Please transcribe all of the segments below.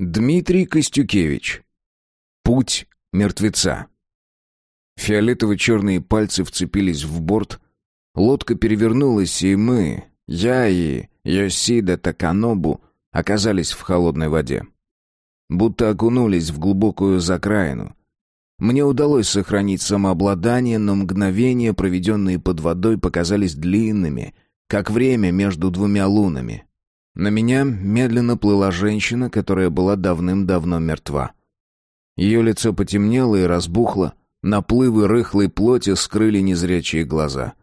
Дмитрий Костюкевич. Путь мертвеца. Фиолетово-черные пальцы вцепились в борт. Лодка перевернулась, и мы, я и Йосида Таканобу, оказались в холодной воде. Будто окунулись в глубокую закраину. Мне удалось сохранить самообладание, но мгновения, проведенные под водой, показались длинными, как время между двумя лунами. На меня медленно плыла женщина, которая была давным-давно мертва. Ее лицо потемнело и разбухло, наплывы рыхлой плоти скрыли незрячие глаза.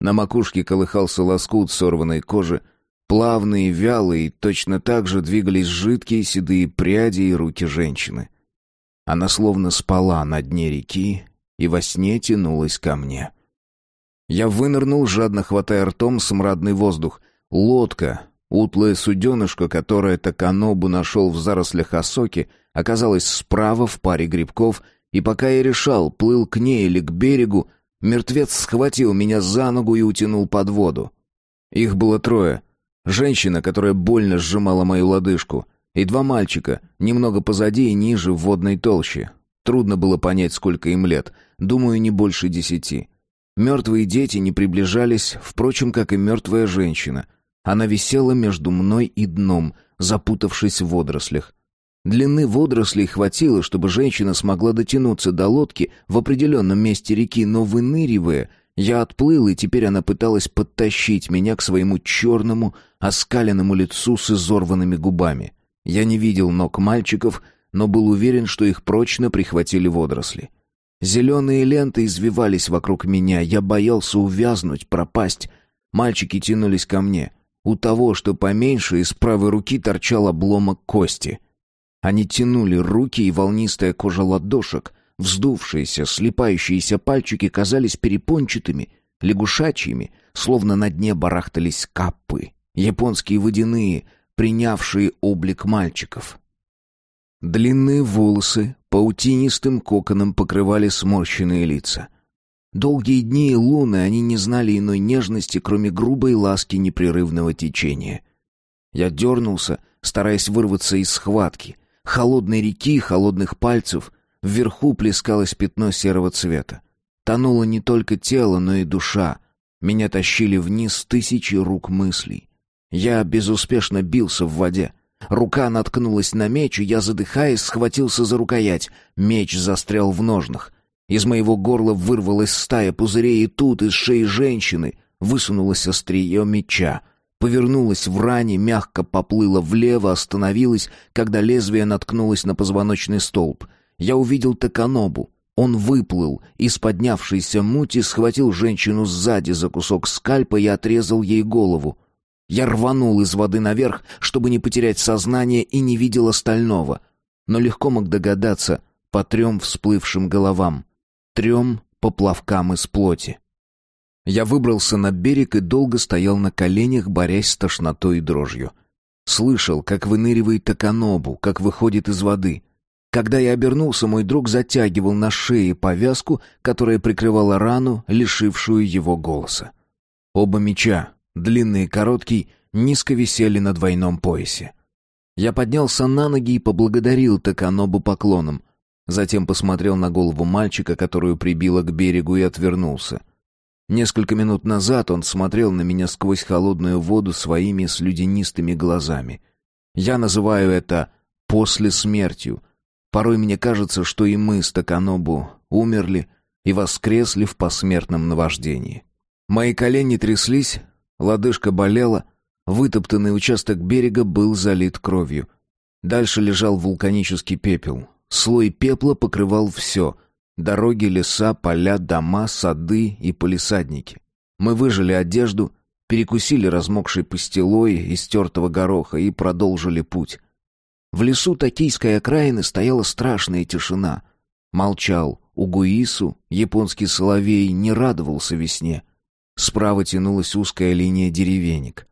На макушке колыхался лоскут сорванной кожи, плавные, вялые, точно так же двигались жидкие седые пряди и руки женщины. Она словно спала на дне реки и во сне тянулась ко мне. Я вынырнул, жадно хватая ртом смрадный воздух. Лодка, Утлое суденышко, которое Таканобу нашел в зарослях осоки, оказалось справа в паре грибков, и пока я решал, плыл к ней или к берегу, мертвец схватил меня за ногу и утянул под воду. Их было трое. Женщина, которая больно сжимала мою лодыжку, и два мальчика, немного позади и ниже в водной толще. Трудно было понять, сколько им лет, думаю, не больше десяти. Мертвые дети не приближались, впрочем, как и мертвая женщина — она висела между мной и дном, запутавшись в водорослях. Длины водорослей хватило, чтобы женщина смогла дотянуться до лодки в определенном месте реки, но выныривая, я отплыл, и теперь она пыталась подтащить меня к своему черному, оскаленному лицу с изорванными губами. Я не видел ног мальчиков, но был уверен, что их прочно прихватили водоросли. Зеленые ленты извивались вокруг меня, я боялся увязнуть, пропасть. Мальчики тянулись ко мне — у того, что поменьше, из правой руки торчал обломок кости. Они тянули руки, и волнистая кожа ладошек, вздувшиеся, слипающиеся пальчики казались перепончатыми, лягушачьими, словно на дне барахтались каппы, японские водяные, принявшие облик мальчиков. Длинные волосы паутинистым коконом покрывали сморщенные лица. Долгие дни и луны они не знали иной нежности, кроме грубой ласки непрерывного течения. Я дернулся, стараясь вырваться из схватки. Холодной реки, холодных пальцев. Вверху плескалось пятно серого цвета. Тонуло не только тело, но и душа. Меня тащили вниз тысячи рук мыслей. Я безуспешно бился в воде. Рука наткнулась на меч, и я, задыхаясь, схватился за рукоять. Меч застрял в ножнах. Из моего горла вырвалась стая пузырей, и тут из шеи женщины высунулось острие меча. Повернулась в ране, мягко поплыла влево, остановилась, когда лезвие наткнулось на позвоночный столб. Я увидел Таканобу. Он выплыл из поднявшейся мути, схватил женщину сзади за кусок скальпа и отрезал ей голову. Я рванул из воды наверх, чтобы не потерять сознание, и не видел остального. Но легко мог догадаться по трем всплывшим головам трем поплавкам из плоти. Я выбрался на берег и долго стоял на коленях, борясь с тошнотой и дрожью. Слышал, как выныривает Таканобу, как выходит из воды. Когда я обернулся, мой друг затягивал на шее повязку, которая прикрывала рану, лишившую его голоса. Оба меча, длинный и короткий, низко висели на двойном поясе. Я поднялся на ноги и поблагодарил Таканобу поклоном — Затем посмотрел на голову мальчика, которую прибило к берегу, и отвернулся. Несколько минут назад он смотрел на меня сквозь холодную воду своими слюдянистыми глазами. Я называю это «после смертью». Порой мне кажется, что и мы с Токанобу умерли и воскресли в посмертном наваждении. Мои колени тряслись, лодыжка болела, вытоптанный участок берега был залит кровью. Дальше лежал вулканический пепел, Слой пепла покрывал все — дороги, леса, поля, дома, сады и полисадники. Мы выжили одежду, перекусили размокшей пастилой из тертого гороха и продолжили путь. В лесу токийской окраины стояла страшная тишина. Молчал Угуису, японский соловей не радовался весне. Справа тянулась узкая линия деревенек.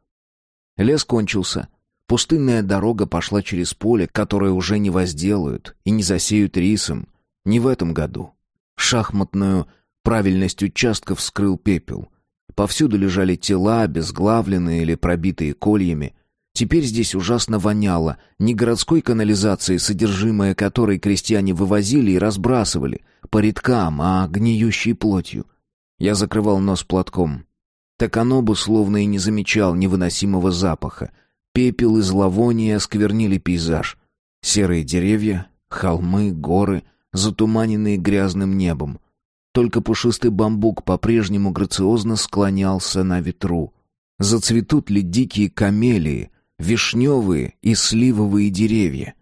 Лес кончился, Пустынная дорога пошла через поле, которое уже не возделают и не засеют рисом. Не в этом году. Шахматную правильность участков скрыл пепел. Повсюду лежали тела, обезглавленные или пробитые кольями. Теперь здесь ужасно воняло, не городской канализацией, содержимое которой крестьяне вывозили и разбрасывали, по редкам, а гниющей плотью. Я закрывал нос платком. Таканобу словно и не замечал невыносимого запаха. Пепел и зловоние осквернили пейзаж. Серые деревья, холмы, горы, затуманенные грязным небом. Только пушистый бамбук по-прежнему грациозно склонялся на ветру. Зацветут ли дикие камелии, вишневые и сливовые деревья?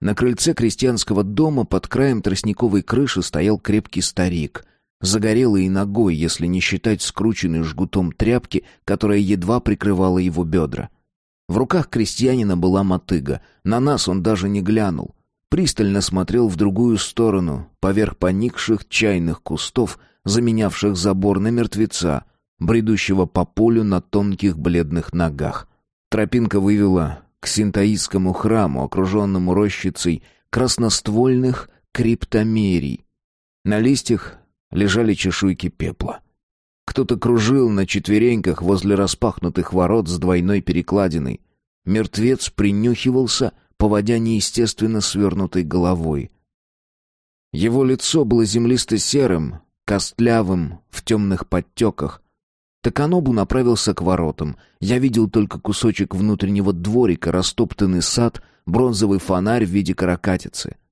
На крыльце крестьянского дома под краем тростниковой крыши стоял крепкий старик, загорелый и ногой, если не считать скрученной жгутом тряпки, которая едва прикрывала его бедра. В руках крестьянина была мотыга, на нас он даже не глянул. Пристально смотрел в другую сторону, поверх поникших чайных кустов, заменявших забор на мертвеца, бредущего по полю на тонких бледных ногах. Тропинка вывела к синтаистскому храму, окруженному рощицей красноствольных криптомерий. На листьях лежали чешуйки пепла. Кто-то кружил на четвереньках возле распахнутых ворот с двойной перекладиной. Мертвец принюхивался, поводя неестественно свернутой головой. Его лицо было землисто-серым, костлявым, в темных подтеках. Таканобу направился к воротам. Я видел только кусочек внутреннего дворика, растоптанный сад, бронзовый фонарь в виде каракатицы —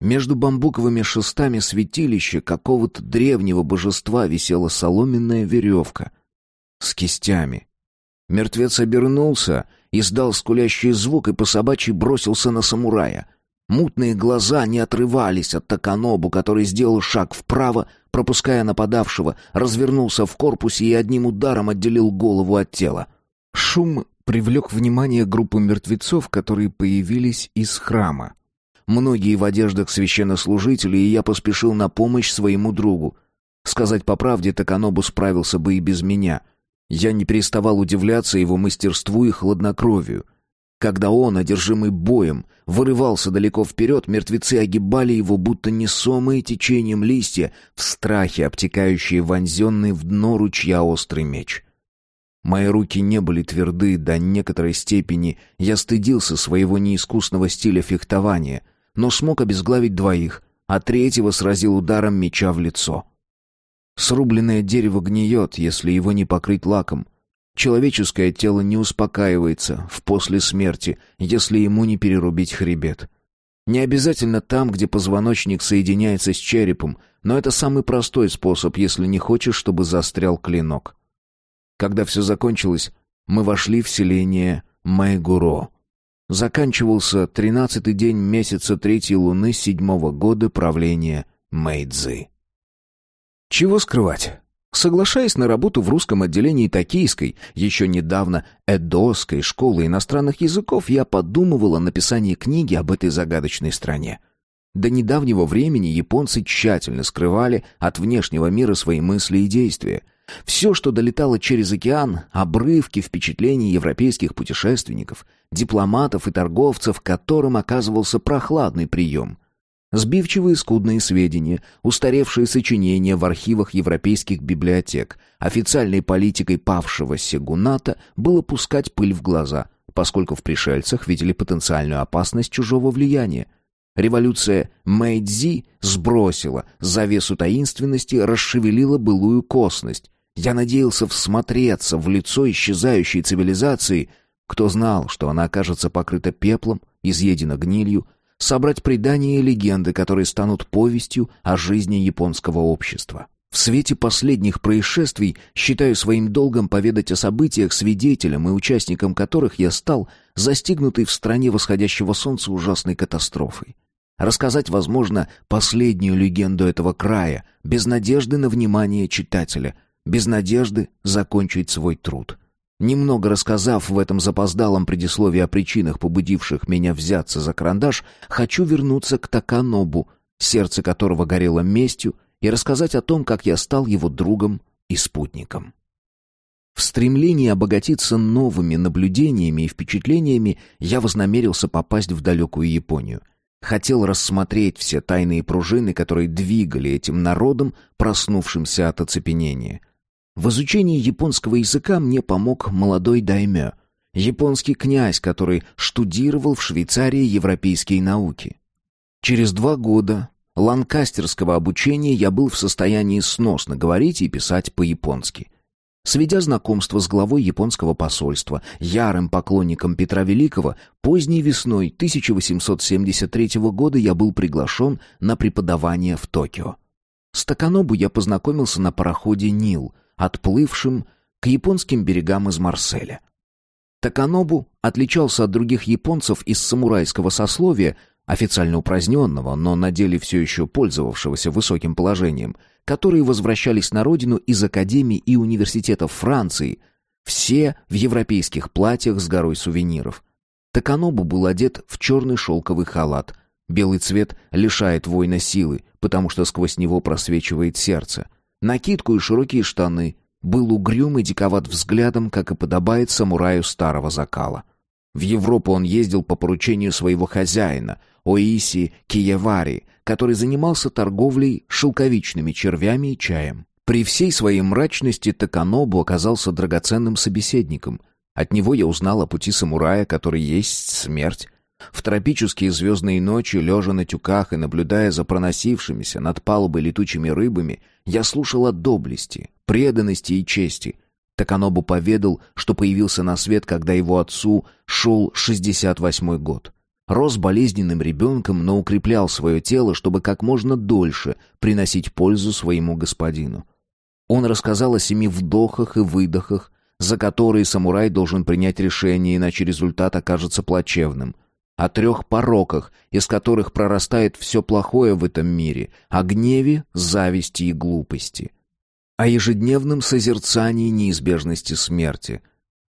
между бамбуковыми шестами святилища какого-то древнего божества висела соломенная веревка с кистями. Мертвец обернулся, издал скулящий звук и по собачьи бросился на самурая. Мутные глаза не отрывались от Таканобу, который сделал шаг вправо, пропуская нападавшего, развернулся в корпусе и одним ударом отделил голову от тела. Шум привлек внимание группы мертвецов, которые появились из храма. Многие в одеждах священнослужителей, и я поспешил на помощь своему другу. Сказать по правде, Таканобу справился бы и без меня. Я не переставал удивляться его мастерству и хладнокровию. Когда он, одержимый боем, вырывался далеко вперед, мертвецы огибали его, будто несомые течением листья, в страхе обтекающие вонзенный в дно ручья острый меч. Мои руки не были тверды до некоторой степени, я стыдился своего неискусного стиля фехтования, но смог обезглавить двоих, а третьего сразил ударом меча в лицо. Срубленное дерево гниет, если его не покрыть лаком. Человеческое тело не успокаивается в после смерти, если ему не перерубить хребет. Не обязательно там, где позвоночник соединяется с черепом, но это самый простой способ, если не хочешь, чтобы застрял клинок. Когда все закончилось, мы вошли в селение Майгуро. Заканчивался тринадцатый день месяца третьей луны седьмого года правления Мэйдзы. Чего скрывать? Соглашаясь на работу в русском отделении Токийской, еще недавно Эдосской школы иностранных языков, я подумывал о написании книги об этой загадочной стране. До недавнего времени японцы тщательно скрывали от внешнего мира свои мысли и действия. Все, что долетало через океан, обрывки впечатлений европейских путешественников, дипломатов и торговцев, которым оказывался прохладный прием. Сбивчивые скудные сведения, устаревшие сочинения в архивах европейских библиотек, официальной политикой павшего сегуната было пускать пыль в глаза, поскольку в пришельцах видели потенциальную опасность чужого влияния. Революция Мэйдзи сбросила завесу таинственности, расшевелила былую косность, я надеялся всмотреться в лицо исчезающей цивилизации. Кто знал, что она окажется покрыта пеплом, изъедена гнилью, собрать предания и легенды, которые станут повестью о жизни японского общества. В свете последних происшествий считаю своим долгом поведать о событиях, свидетелем и участником которых я стал, застигнутый в стране восходящего солнца ужасной катастрофой. Рассказать, возможно, последнюю легенду этого края, без надежды на внимание читателя — без надежды закончить свой труд. Немного рассказав в этом запоздалом предисловии о причинах, побудивших меня взяться за карандаш, хочу вернуться к Таканобу, сердце которого горело местью, и рассказать о том, как я стал его другом и спутником. В стремлении обогатиться новыми наблюдениями и впечатлениями я вознамерился попасть в далекую Японию. Хотел рассмотреть все тайные пружины, которые двигали этим народом, проснувшимся от оцепенения. В изучении японского языка мне помог молодой даймё. японский князь, который штудировал в Швейцарии европейские науки. Через два года ланкастерского обучения я был в состоянии сносно говорить и писать по-японски. Сведя знакомство с главой японского посольства, ярым поклонником Петра Великого, поздней весной 1873 года я был приглашен на преподавание в Токио. С Таканобу я познакомился на пароходе «Нил», отплывшем к японским берегам из Марселя. Таканобу отличался от других японцев из самурайского сословия, официально упраздненного, но на деле все еще пользовавшегося высоким положением, которые возвращались на родину из академий и университетов Франции, все в европейских платьях с горой сувениров. Таканобу был одет в черный шелковый халат. Белый цвет лишает воина силы, потому что сквозь него просвечивает сердце. Накидку и широкие штаны. Был угрюм и диковат взглядом, как и подобает самураю старого закала. В Европу он ездил по поручению своего хозяина, Оиси Киевари, который занимался торговлей шелковичными червями и чаем. При всей своей мрачности Таканобу оказался драгоценным собеседником. От него я узнал о пути самурая, который есть смерть. В тропические звездные ночи, лежа на тюках и наблюдая за проносившимися над палубой летучими рыбами, я слушал о доблести, преданности и чести — Таканобу поведал, что появился на свет, когда его отцу шел 68-й год. Рос болезненным ребенком, но укреплял свое тело, чтобы как можно дольше приносить пользу своему господину. Он рассказал о семи вдохах и выдохах, за которые самурай должен принять решение, иначе результат окажется плачевным. О трех пороках, из которых прорастает все плохое в этом мире, о гневе, зависти и глупости — о ежедневном созерцании неизбежности смерти.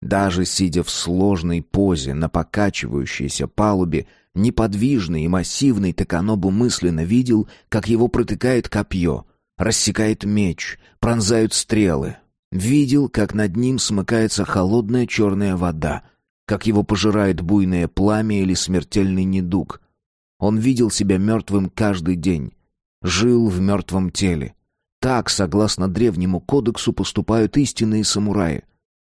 Даже сидя в сложной позе на покачивающейся палубе, неподвижный и массивный Таканобу мысленно видел, как его протыкает копье, рассекает меч, пронзают стрелы. Видел, как над ним смыкается холодная черная вода, как его пожирает буйное пламя или смертельный недуг. Он видел себя мертвым каждый день, жил в мертвом теле, так, согласно древнему кодексу, поступают истинные самураи.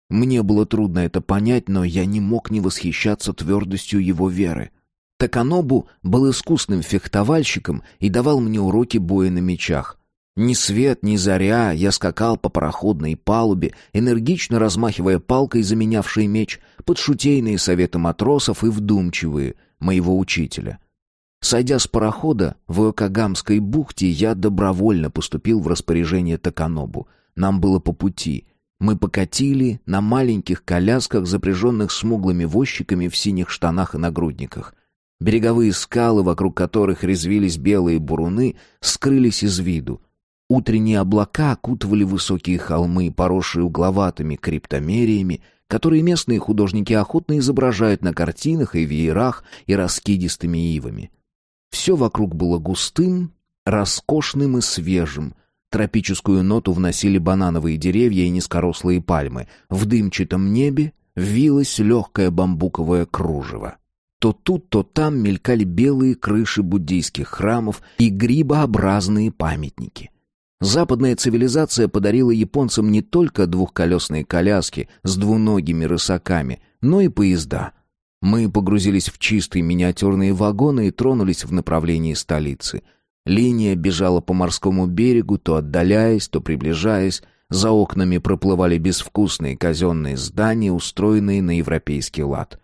Мне было трудно это понять, но я не мог не восхищаться твердостью его веры. Таканобу был искусным фехтовальщиком и давал мне уроки боя на мечах. Ни свет, ни заря я скакал по пароходной палубе, энергично размахивая палкой, заменявшей меч, под шутейные советы матросов и вдумчивые моего учителя — Сойдя с парохода в Окагамской бухте, я добровольно поступил в распоряжение Таканобу. Нам было по пути. Мы покатили на маленьких колясках, запряженных смуглыми возчиками в синих штанах и нагрудниках. Береговые скалы, вокруг которых резвились белые буруны, скрылись из виду. Утренние облака окутывали высокие холмы, поросшие угловатыми криптомериями, которые местные художники охотно изображают на картинах и веерах и раскидистыми ивами. Все вокруг было густым, роскошным и свежим. Тропическую ноту вносили банановые деревья и низкорослые пальмы. В дымчатом небе вилось легкое бамбуковое кружево. То тут, то там мелькали белые крыши буддийских храмов и грибообразные памятники. Западная цивилизация подарила японцам не только двухколесные коляски с двуногими рысаками, но и поезда — мы погрузились в чистые миниатюрные вагоны и тронулись в направлении столицы. Линия бежала по морскому берегу, то отдаляясь, то приближаясь. За окнами проплывали безвкусные казенные здания, устроенные на европейский лад.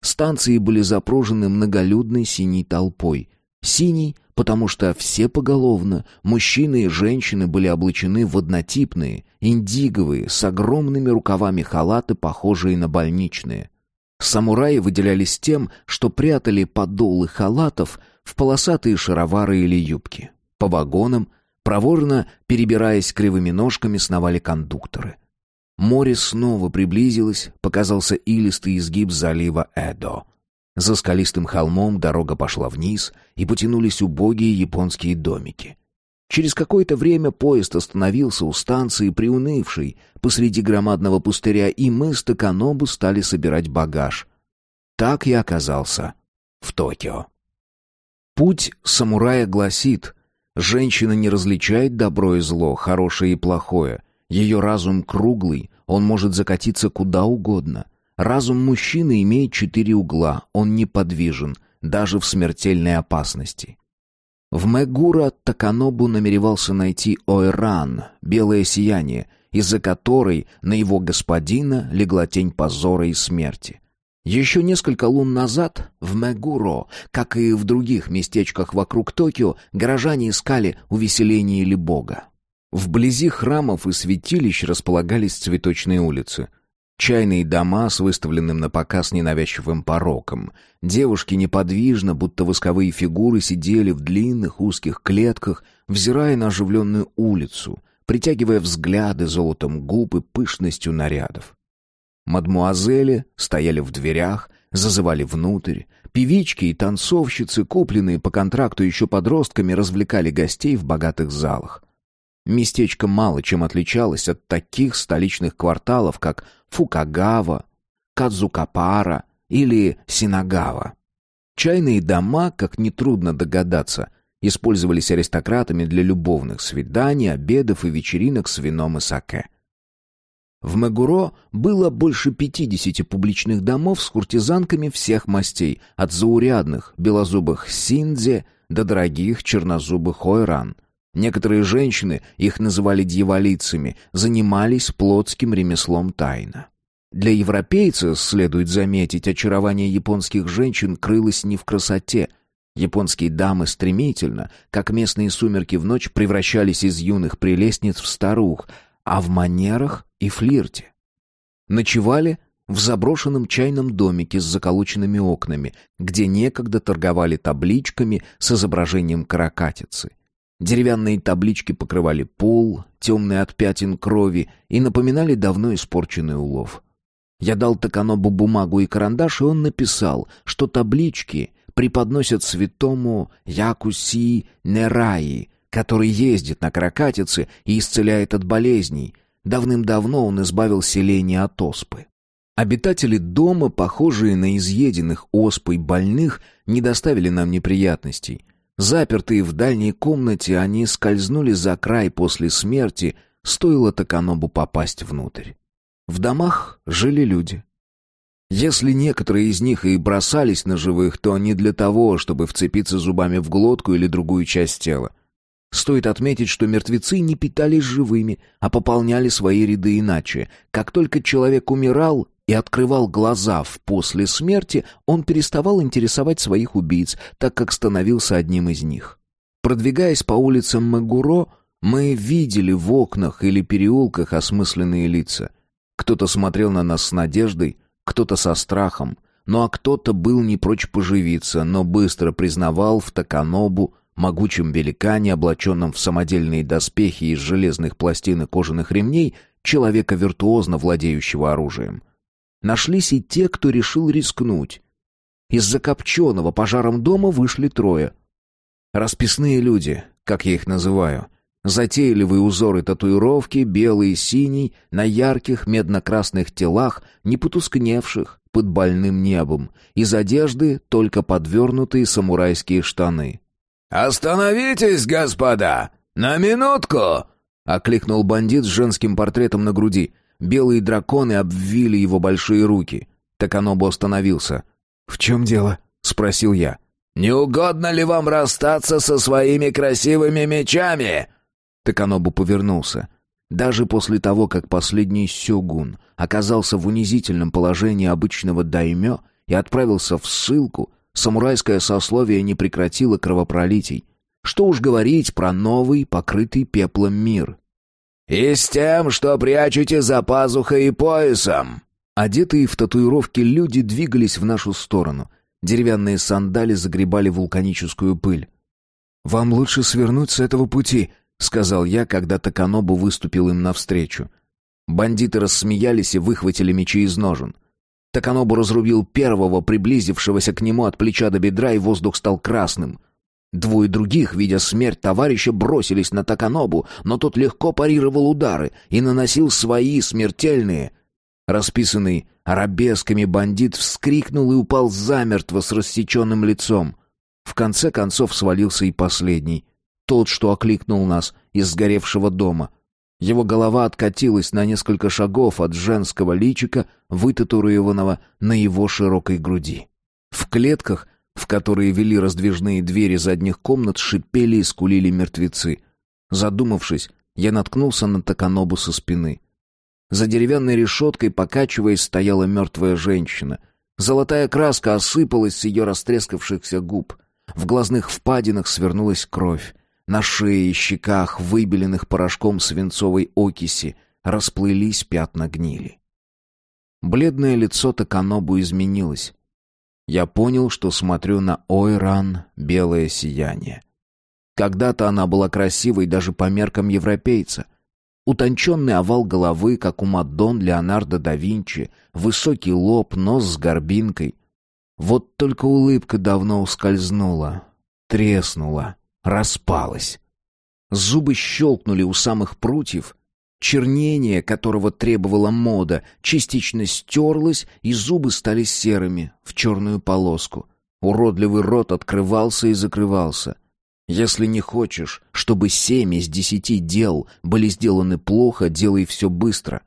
Станции были запружены многолюдной синей толпой. Синий, потому что все поголовно, мужчины и женщины были облачены в однотипные, индиговые, с огромными рукавами халаты, похожие на больничные. Самураи выделялись тем, что прятали подолы халатов в полосатые шаровары или юбки. По вагонам, проворно перебираясь кривыми ножками, сновали кондукторы. Море снова приблизилось, показался илистый изгиб залива Эдо. За скалистым холмом дорога пошла вниз, и потянулись убогие японские домики. Через какое-то время поезд остановился у станции, приунывший, посреди громадного пустыря, и мы с Токанобу стали собирать багаж. Так я оказался в Токио. Путь самурая гласит, женщина не различает добро и зло, хорошее и плохое. Ее разум круглый, он может закатиться куда угодно. Разум мужчины имеет четыре угла, он неподвижен, даже в смертельной опасности. В Мегура Таканобу намеревался найти Ойран, белое сияние, из-за которой на его господина легла тень позора и смерти. Еще несколько лун назад в Мегуро, как и в других местечках вокруг Токио, горожане искали увеселение или бога. Вблизи храмов и святилищ располагались цветочные улицы. Чайные дома с выставленным на показ ненавязчивым пороком. Девушки неподвижно, будто восковые фигуры, сидели в длинных узких клетках, взирая на оживленную улицу, притягивая взгляды золотом губ и пышностью нарядов. Мадмуазели стояли в дверях, зазывали внутрь. Певички и танцовщицы, купленные по контракту еще подростками, развлекали гостей в богатых залах. Местечко мало чем отличалось от таких столичных кварталов, как Фукагава, Кадзукапара или Синагава. Чайные дома, как нетрудно догадаться, использовались аристократами для любовных свиданий, обедов и вечеринок с вином и саке. В Мегуро было больше пятидесяти публичных домов с куртизанками всех мастей, от заурядных белозубых синдзе до дорогих чернозубых ойран. Некоторые женщины, их называли дьяволицами, занимались плотским ремеслом тайно. Для европейца, следует заметить, очарование японских женщин крылось не в красоте. Японские дамы стремительно, как местные сумерки в ночь, превращались из юных прелестниц в старух, а в манерах и флирте. Ночевали в заброшенном чайном домике с заколоченными окнами, где некогда торговали табличками с изображением каракатицы. Деревянные таблички покрывали пол, темные от пятен крови, и напоминали давно испорченный улов. Я дал Таканобу бумагу и карандаш, и он написал, что таблички преподносят святому Якуси Нераи, который ездит на каракатице и исцеляет от болезней. Давным-давно он избавил селение от оспы. Обитатели дома, похожие на изъеденных оспой больных, не доставили нам неприятностей. Запертые в дальней комнате, они скользнули за край после смерти, стоило Таканобу попасть внутрь. В домах жили люди. Если некоторые из них и бросались на живых, то не для того, чтобы вцепиться зубами в глотку или другую часть тела. Стоит отметить, что мертвецы не питались живыми, а пополняли свои ряды иначе. Как только человек умирал, и открывал глаза в после смерти, он переставал интересовать своих убийц, так как становился одним из них. Продвигаясь по улицам Магуро, мы видели в окнах или переулках осмысленные лица. Кто-то смотрел на нас с надеждой, кто-то со страхом, ну а кто-то был не прочь поживиться, но быстро признавал в Таканобу, могучем великане, облаченном в самодельные доспехи из железных пластин и кожаных ремней, человека виртуозно владеющего оружием. Нашлись и те, кто решил рискнуть. Из закопченного пожаром дома вышли трое. Расписные люди, как я их называю. Затейливые узоры татуировки, белый и синий, на ярких медно-красных телах, не потускневших под больным небом. Из одежды только подвернутые самурайские штаны. «Остановитесь, господа! На минутку!» — окликнул бандит с женским портретом на груди. Белые драконы обвили его большие руки. Таканобу остановился. «В чем дело?» — спросил я. «Не угодно ли вам расстаться со своими красивыми мечами?» Таканобу повернулся. Даже после того, как последний сёгун оказался в унизительном положении обычного даймё и отправился в ссылку, самурайское сословие не прекратило кровопролитий. Что уж говорить про новый, покрытый пеплом мир. «И с тем, что прячете за пазухой и поясом!» Одетые в татуировки люди двигались в нашу сторону. Деревянные сандали загребали вулканическую пыль. «Вам лучше свернуть с этого пути», — сказал я, когда Таканобу выступил им навстречу. Бандиты рассмеялись и выхватили мечи из ножен. Таканобу разрубил первого, приблизившегося к нему от плеча до бедра, и воздух стал красным — Двое других, видя смерть товарища, бросились на Таканобу, но тот легко парировал удары и наносил свои смертельные. Расписанный арабесками бандит вскрикнул и упал замертво с рассеченным лицом. В конце концов свалился и последний, тот, что окликнул нас из сгоревшего дома. Его голова откатилась на несколько шагов от женского личика, вытатуированного на его широкой груди. В клетках, в которые вели раздвижные двери задних комнат, шипели и скулили мертвецы. Задумавшись, я наткнулся на Таканобу со спины. За деревянной решеткой, покачиваясь, стояла мертвая женщина. Золотая краска осыпалась с ее растрескавшихся губ. В глазных впадинах свернулась кровь. На шее и щеках, выбеленных порошком свинцовой окиси, расплылись пятна гнили. Бледное лицо Таканобу изменилось. Я понял, что смотрю на Ойран белое сияние. Когда-то она была красивой даже по меркам европейца. Утонченный овал головы, как у Мадон Леонардо да Винчи, высокий лоб, нос с горбинкой. Вот только улыбка давно ускользнула, треснула распалась. Зубы щелкнули у самых прутьев. Чернение, которого требовала мода, частично стерлось, и зубы стали серыми, в черную полоску. Уродливый рот открывался и закрывался. Если не хочешь, чтобы семь из десяти дел были сделаны плохо, делай все быстро.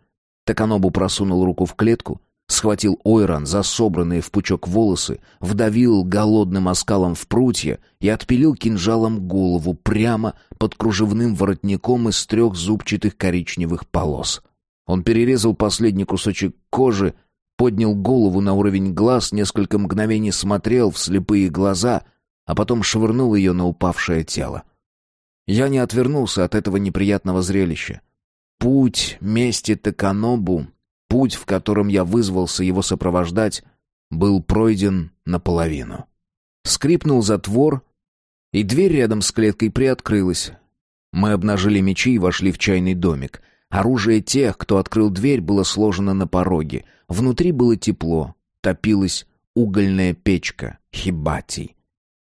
Таканобу просунул руку в клетку, Схватил Ойран за собранные в пучок волосы, вдавил голодным оскалом в прутья и отпилил кинжалом голову прямо под кружевным воротником из трех зубчатых коричневых полос. Он перерезал последний кусочек кожи, поднял голову на уровень глаз, несколько мгновений смотрел в слепые глаза, а потом швырнул ее на упавшее тело. Я не отвернулся от этого неприятного зрелища. Путь мести Таканобу Путь, в котором я вызвался его сопровождать, был пройден наполовину. Скрипнул затвор, и дверь рядом с клеткой приоткрылась. Мы обнажили мечи и вошли в чайный домик. Оружие тех, кто открыл дверь, было сложено на пороге. Внутри было тепло, топилась угольная печка, хибати.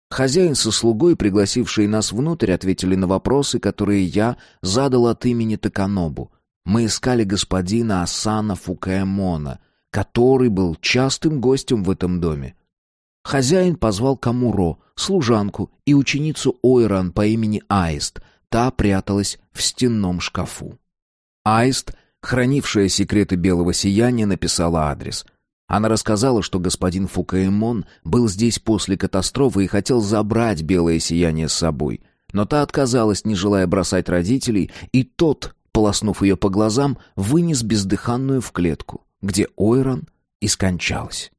Хозяин со слугой, пригласившие нас внутрь, ответили на вопросы, которые я задал от имени Таканобу — мы искали господина Асана Фукаэмона, который был частым гостем в этом доме. Хозяин позвал Камуро, служанку и ученицу Ойран по имени Аист. Та пряталась в стенном шкафу. Аист, хранившая секреты белого сияния, написала адрес. Она рассказала, что господин Фукаэмон был здесь после катастрофы и хотел забрать белое сияние с собой. Но та отказалась, не желая бросать родителей, и тот полоснув ее по глазам, вынес бездыханную в клетку, где Ойрон и скончалась.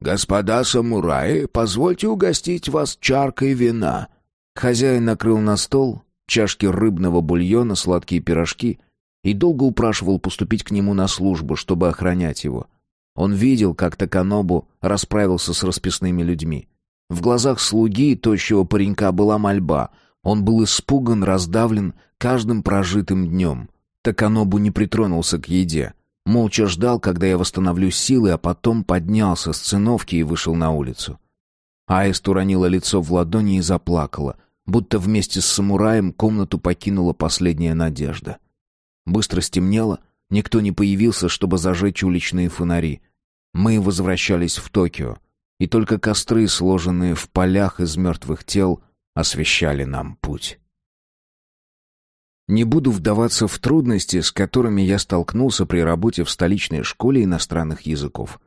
«Господа самураи, позвольте угостить вас чаркой вина». Хозяин накрыл на стол чашки рыбного бульона, сладкие пирожки и долго упрашивал поступить к нему на службу, чтобы охранять его. Он видел, как Таканобу расправился с расписными людьми. В глазах слуги тощего паренька была мольба. Он был испуган, раздавлен каждым прожитым днем. Таканобу не притронулся к еде. Молча ждал, когда я восстановлю силы, а потом поднялся с циновки и вышел на улицу. Аист уронила лицо в ладони и заплакала, будто вместе с самураем комнату покинула последняя надежда. Быстро стемнело, никто не появился, чтобы зажечь уличные фонари. Мы возвращались в Токио, и только костры, сложенные в полях из мертвых тел, освещали нам путь. Не буду вдаваться в трудности, с которыми я столкнулся при работе в столичной школе иностранных языков.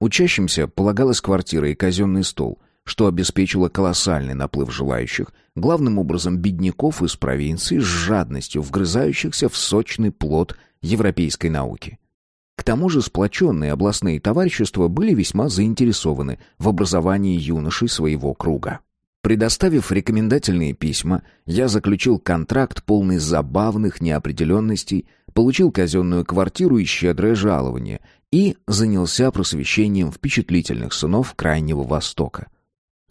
Учащимся полагалась квартира и казенный стол, что обеспечило колоссальный наплыв желающих, главным образом бедняков из провинции с жадностью вгрызающихся в сочный плод европейской науки. К тому же сплоченные областные товарищества были весьма заинтересованы в образовании юношей своего круга. Предоставив рекомендательные письма, я заключил контракт, полный забавных неопределенностей, получил казенную квартиру и щедрое жалование и занялся просвещением впечатлительных сынов Крайнего Востока.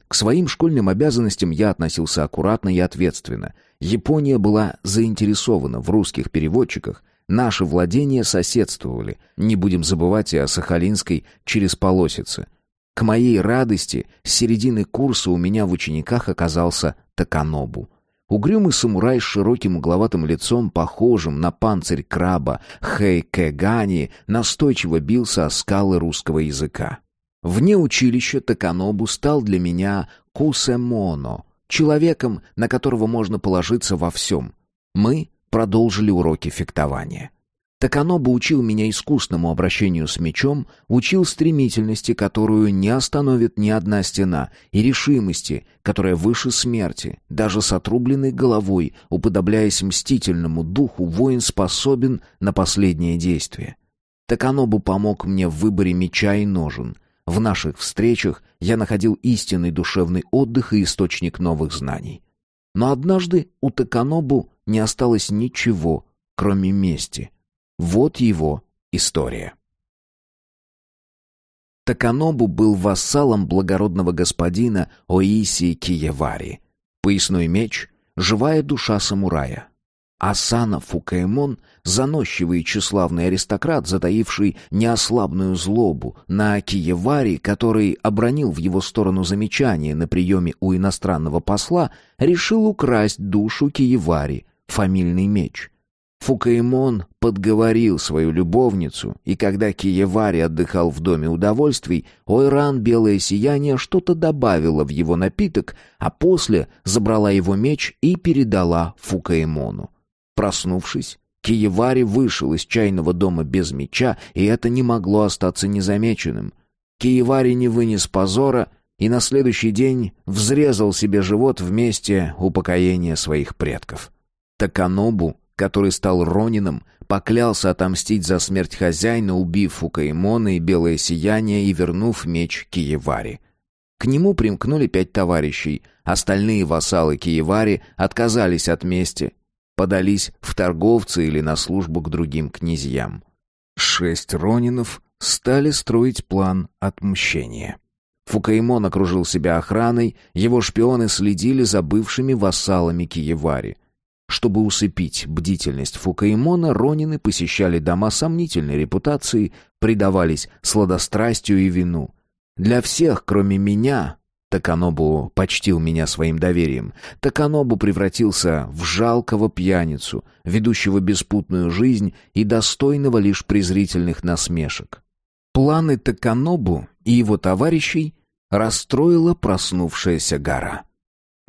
К своим школьным обязанностям я относился аккуратно и ответственно. Япония была заинтересована в русских переводчиках, наши владения соседствовали, не будем забывать и о Сахалинской через полосице – к моей радости, с середины курса у меня в учениках оказался Таканобу. Угрюмый самурай с широким угловатым лицом, похожим на панцирь краба Хэйкэгани, настойчиво бился о скалы русского языка. Вне училища Таканобу стал для меня кусэмоно, человеком, на которого можно положиться во всем. Мы продолжили уроки фехтования. Таканобу учил меня искусному обращению с мечом, учил стремительности, которую не остановит ни одна стена, и решимости, которая выше смерти. Даже с отрубленной головой, уподобляясь мстительному духу, воин способен на последнее действие. Таканобу помог мне в выборе меча и ножен. В наших встречах я находил истинный душевный отдых и источник новых знаний. Но однажды у Таканобу не осталось ничего, кроме мести — вот его история. Таканобу был вассалом благородного господина Оисии Киевари. Поясной меч — живая душа самурая. Асана Фукаэмон — заносчивый и тщеславный аристократ, затаивший неослабную злобу на Киевари, который обронил в его сторону замечание на приеме у иностранного посла, решил украсть душу Киевари, фамильный меч — Фукаимон подговорил свою любовницу, и когда Киевари отдыхал в доме удовольствий, Ойран Белое Сияние что-то добавила в его напиток, а после забрала его меч и передала Фукаимону. Проснувшись, Киевари вышел из чайного дома без меча, и это не могло остаться незамеченным. Киевари не вынес позора и на следующий день взрезал себе живот в месте упокоения своих предков. Таканобу который стал Ронином, поклялся отомстить за смерть хозяина, убив Фукаимона и Белое Сияние и вернув меч Киевари. К нему примкнули пять товарищей, остальные вассалы Киевари отказались от мести, подались в торговцы или на службу к другим князьям. Шесть Ронинов стали строить план отмщения. Фукаимон окружил себя охраной, его шпионы следили за бывшими вассалами Киевари — чтобы усыпить бдительность Фукаимона, ронины посещали дома сомнительной репутации, предавались сладострастию и вину. Для всех, кроме меня, Таканобу почтил меня своим доверием. Таканобу превратился в жалкого пьяницу, ведущего беспутную жизнь и достойного лишь презрительных насмешек. Планы Таканобу и его товарищей расстроила проснувшаяся гора.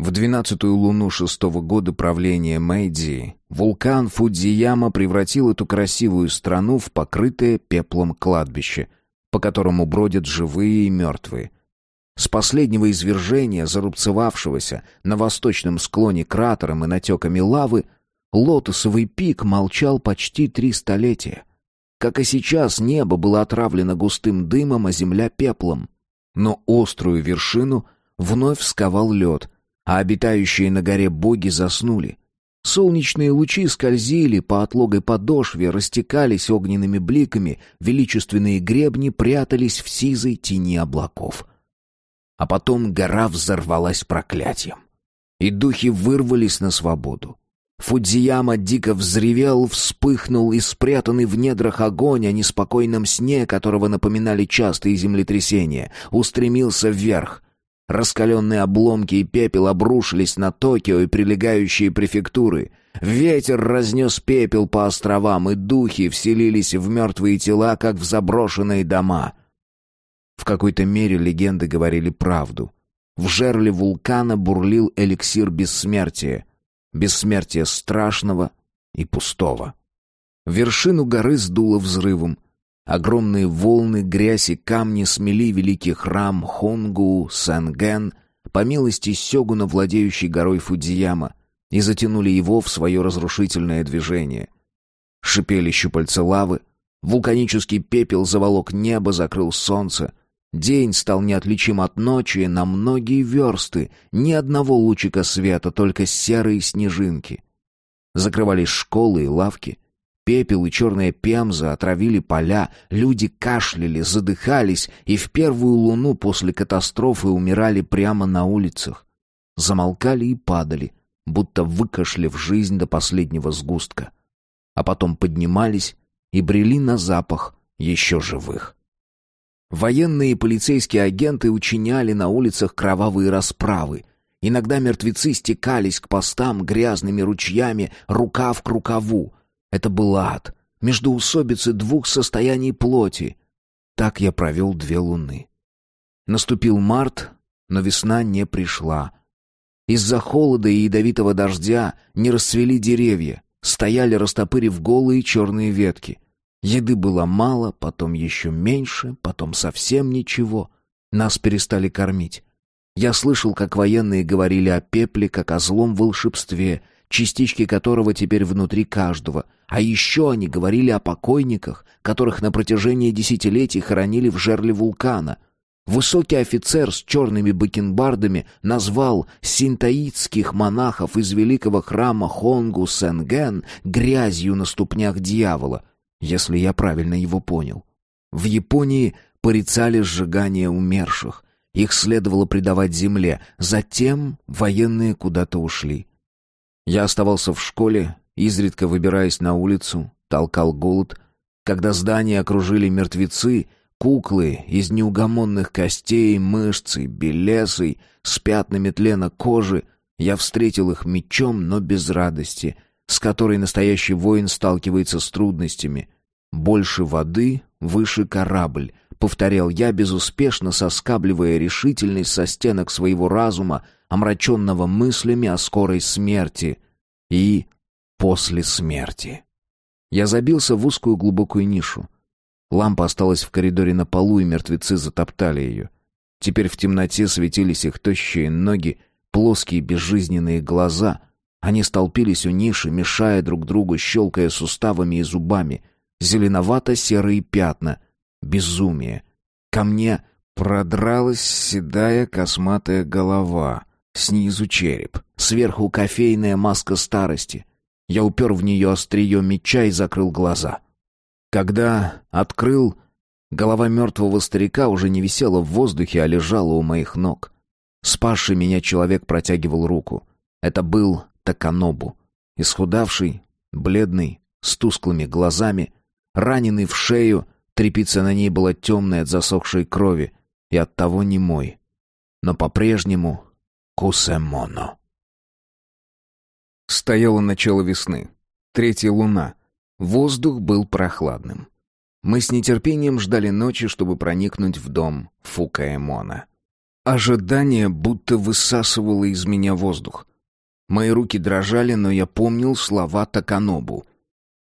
В двенадцатую луну шестого года правления Мэйдзи вулкан Фудзияма превратил эту красивую страну в покрытое пеплом кладбище, по которому бродят живые и мертвые. С последнего извержения, зарубцевавшегося на восточном склоне кратером и натеками лавы, лотосовый пик молчал почти три столетия. Как и сейчас, небо было отравлено густым дымом, а земля пеплом. Но острую вершину вновь сковал лед — а обитающие на горе боги заснули. Солнечные лучи скользили по отлогой подошве, растекались огненными бликами, величественные гребни прятались в сизой тени облаков. А потом гора взорвалась проклятием, и духи вырвались на свободу. Фудзияма дико взревел, вспыхнул и спрятанный в недрах огонь о неспокойном сне, которого напоминали частые землетрясения, устремился вверх — Раскаленные обломки и пепел обрушились на Токио и прилегающие префектуры. Ветер разнес пепел по островам, и духи вселились в мертвые тела, как в заброшенные дома. В какой-то мере легенды говорили правду. В жерле вулкана бурлил эликсир бессмертия. Бессмертия страшного и пустого. Вершину горы сдуло взрывом — Огромные волны, грязь и камни смели великий храм Хонгу Сэнген по милости Сёгуна, владеющий горой Фудзияма, и затянули его в свое разрушительное движение. Шипели щупальца лавы, вулканический пепел заволок небо, закрыл солнце. День стал неотличим от ночи на многие версты, ни одного лучика света, только серые снежинки. Закрывались школы и лавки — Пепел и черная пемза отравили поля, люди кашляли, задыхались и в первую луну после катастрофы умирали прямо на улицах. Замолкали и падали, будто выкашляв жизнь до последнего сгустка. А потом поднимались и брели на запах еще живых. Военные и полицейские агенты учиняли на улицах кровавые расправы. Иногда мертвецы стекались к постам грязными ручьями, рукав к рукаву, это был ад, междоусобицы двух состояний плоти. Так я провел две луны. Наступил март, но весна не пришла. Из-за холода и ядовитого дождя не расцвели деревья. стояли, растопырив голые черные ветки. Еды было мало, потом еще меньше, потом совсем ничего. Нас перестали кормить. Я слышал, как военные говорили о пепле, как о злом волшебстве, частички которого теперь внутри каждого. А еще они говорили о покойниках, которых на протяжении десятилетий хоронили в жерле вулкана. Высокий офицер с черными бакенбардами назвал синтаитских монахов из великого храма Хонгу Сенген грязью на ступнях дьявола, если я правильно его понял. В Японии порицали сжигание умерших. Их следовало предавать земле. Затем военные куда-то ушли. Я оставался в школе, изредка выбираясь на улицу, толкал голод. Когда здание окружили мертвецы, куклы из неугомонных костей, мышц и белесой, с пятнами тлена кожи, я встретил их мечом, но без радости, с которой настоящий воин сталкивается с трудностями. Больше воды, выше корабль, повторял я, безуспешно соскабливая решительность со стенок своего разума, омраченного мыслями о скорой смерти и после смерти. Я забился в узкую глубокую нишу. Лампа осталась в коридоре на полу, и мертвецы затоптали ее. Теперь в темноте светились их тощие ноги, плоские безжизненные глаза. Они столпились у ниши, мешая друг другу, щелкая суставами и зубами. Зеленовато-серые пятна. Безумие. Ко мне продралась седая косматая голова. Снизу череп, сверху кофейная маска старости. Я упер в нее острие меча и закрыл глаза. Когда открыл, голова мертвого старика уже не висела в воздухе, а лежала у моих ног. Спасший меня человек протягивал руку. Это был Таканобу, исхудавший, бледный, с тусклыми глазами, раненый в шею, трепица на ней была темная от засохшей крови и оттого не мой. Но по-прежнему Кусемоно. Стояло начало весны. Третья луна. Воздух был прохладным. Мы с нетерпением ждали ночи, чтобы проникнуть в дом Фукаэмона. Ожидание будто высасывало из меня воздух. Мои руки дрожали, но я помнил слова Таканобу.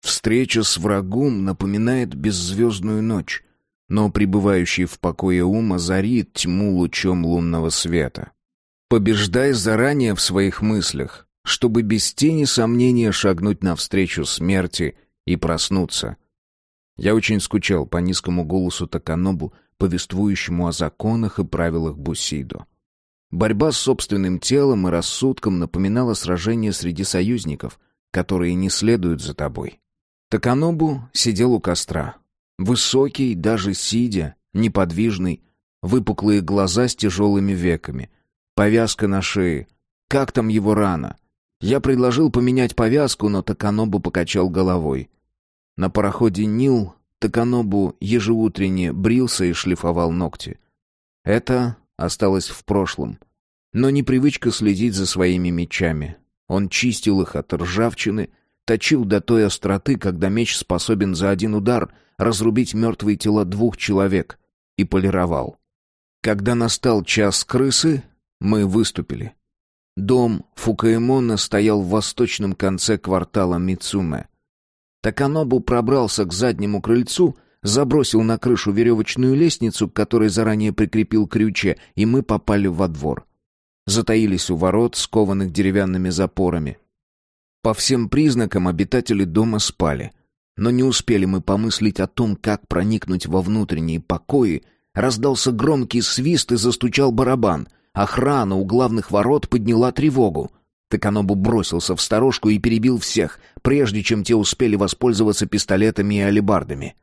Встреча с врагом напоминает беззвездную ночь, но пребывающий в покое ум озарит тьму лучом лунного света. Побеждай заранее в своих мыслях, чтобы без тени сомнения шагнуть навстречу смерти и проснуться. Я очень скучал по низкому голосу Таканобу, повествующему о законах и правилах Бусидо. Борьба с собственным телом и рассудком напоминала сражение среди союзников, которые не следуют за тобой. Таканобу сидел у костра. Высокий, даже сидя, неподвижный, выпуклые глаза с тяжелыми веками — Повязка на шее. Как там его рана? Я предложил поменять повязку, но Таканобу покачал головой. На пароходе «Нил» Таканобу ежеутренне брился и шлифовал ногти. Это осталось в прошлом. Но не привычка следить за своими мечами. Он чистил их от ржавчины, точил до той остроты, когда меч способен за один удар разрубить мертвые тела двух человек, и полировал. Когда настал час крысы, мы выступили. Дом Фукаэмона стоял в восточном конце квартала Мицуме. Таканобу пробрался к заднему крыльцу, забросил на крышу веревочную лестницу, к которой заранее прикрепил крючья, и мы попали во двор. Затаились у ворот, скованных деревянными запорами. По всем признакам обитатели дома спали. Но не успели мы помыслить о том, как проникнуть во внутренние покои, раздался громкий свист и застучал барабан — Охрана у главных ворот подняла тревогу. Таканобу бросился в сторожку и перебил всех, прежде чем те успели воспользоваться пистолетами и алебардами.